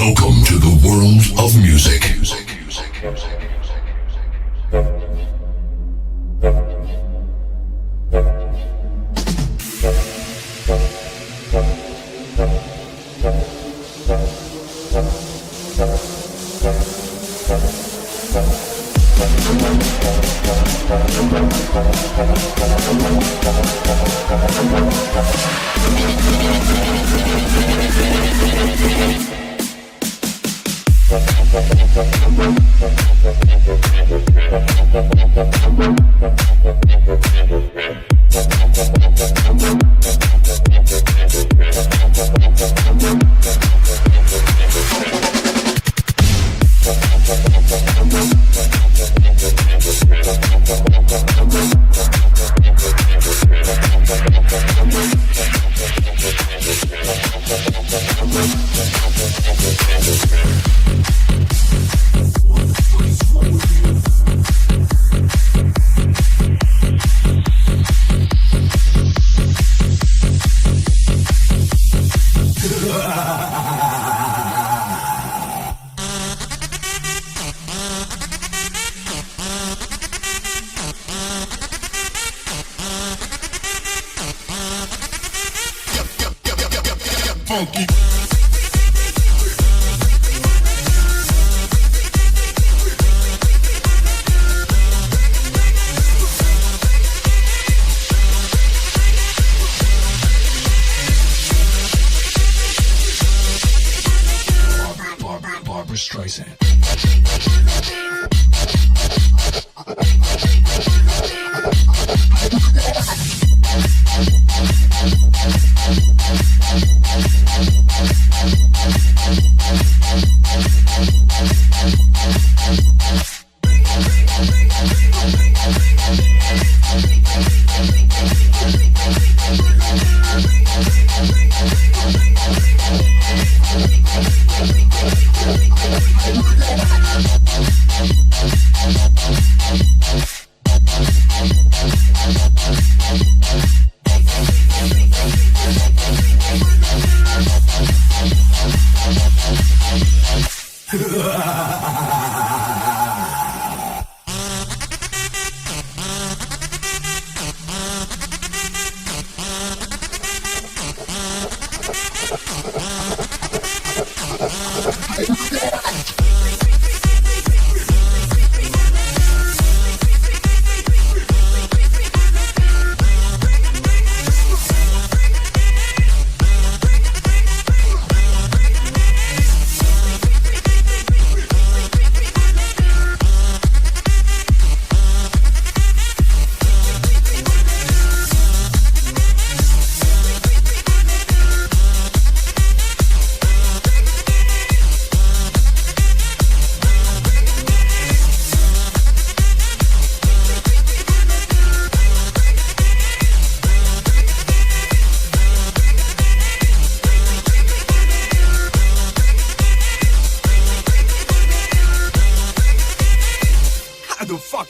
Welcome to the world of music. funky.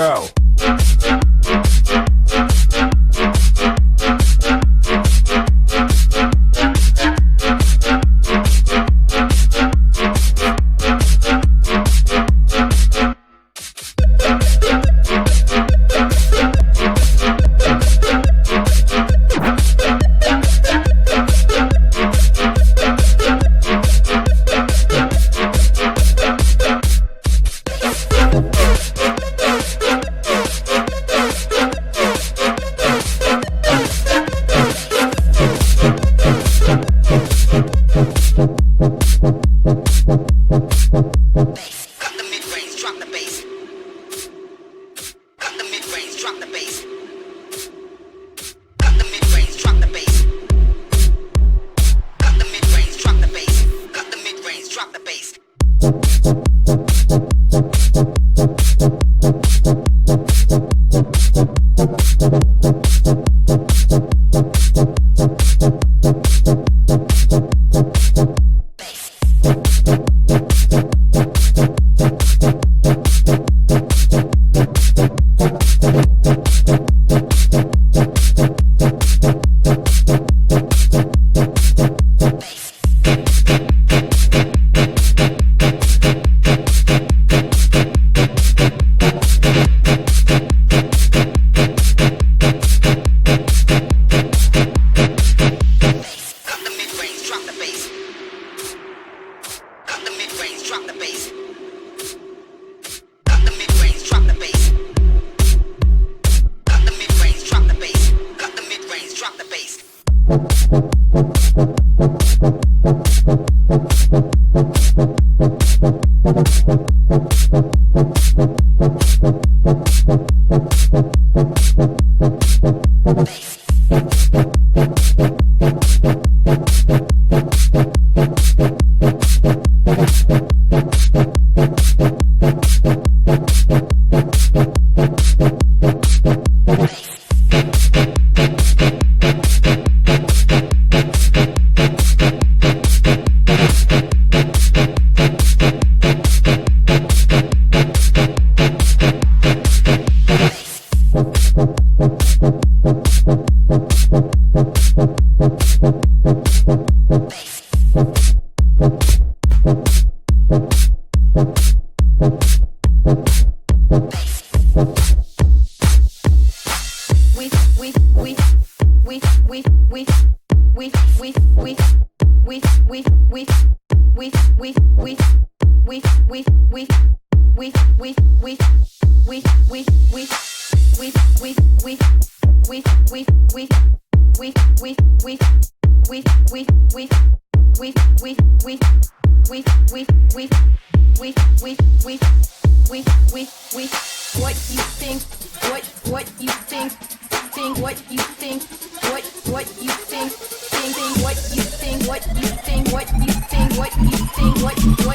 go.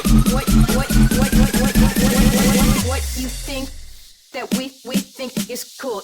what what what what what what what what you think that we we think is cool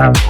Chao.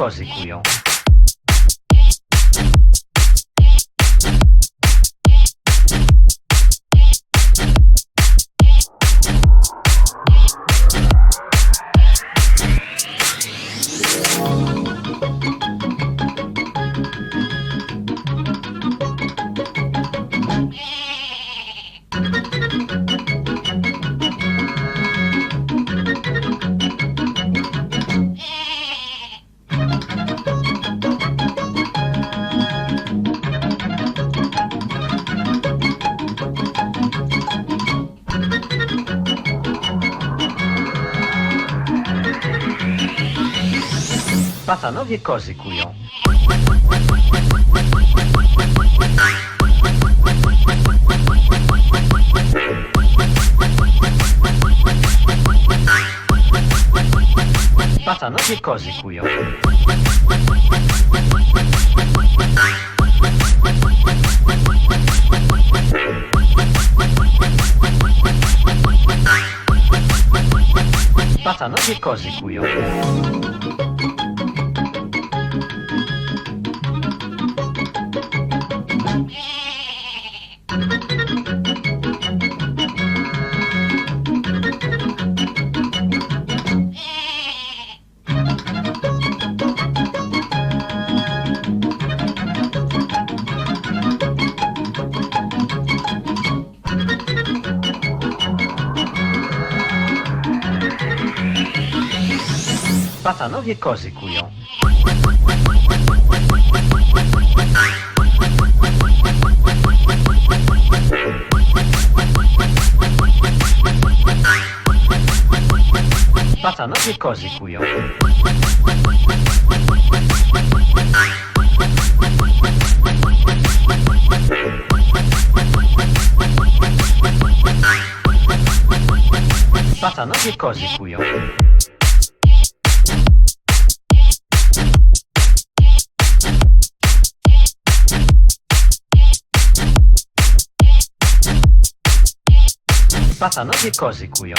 sozinho. Kują. Pacanowie kozy kują. Pacanowie kozy kują. Pacanowie kozy kują. Pacanowie kozy kują. Pacanowie kozy kują. Pacanowie kozy kują. Pacanowie kozy kują.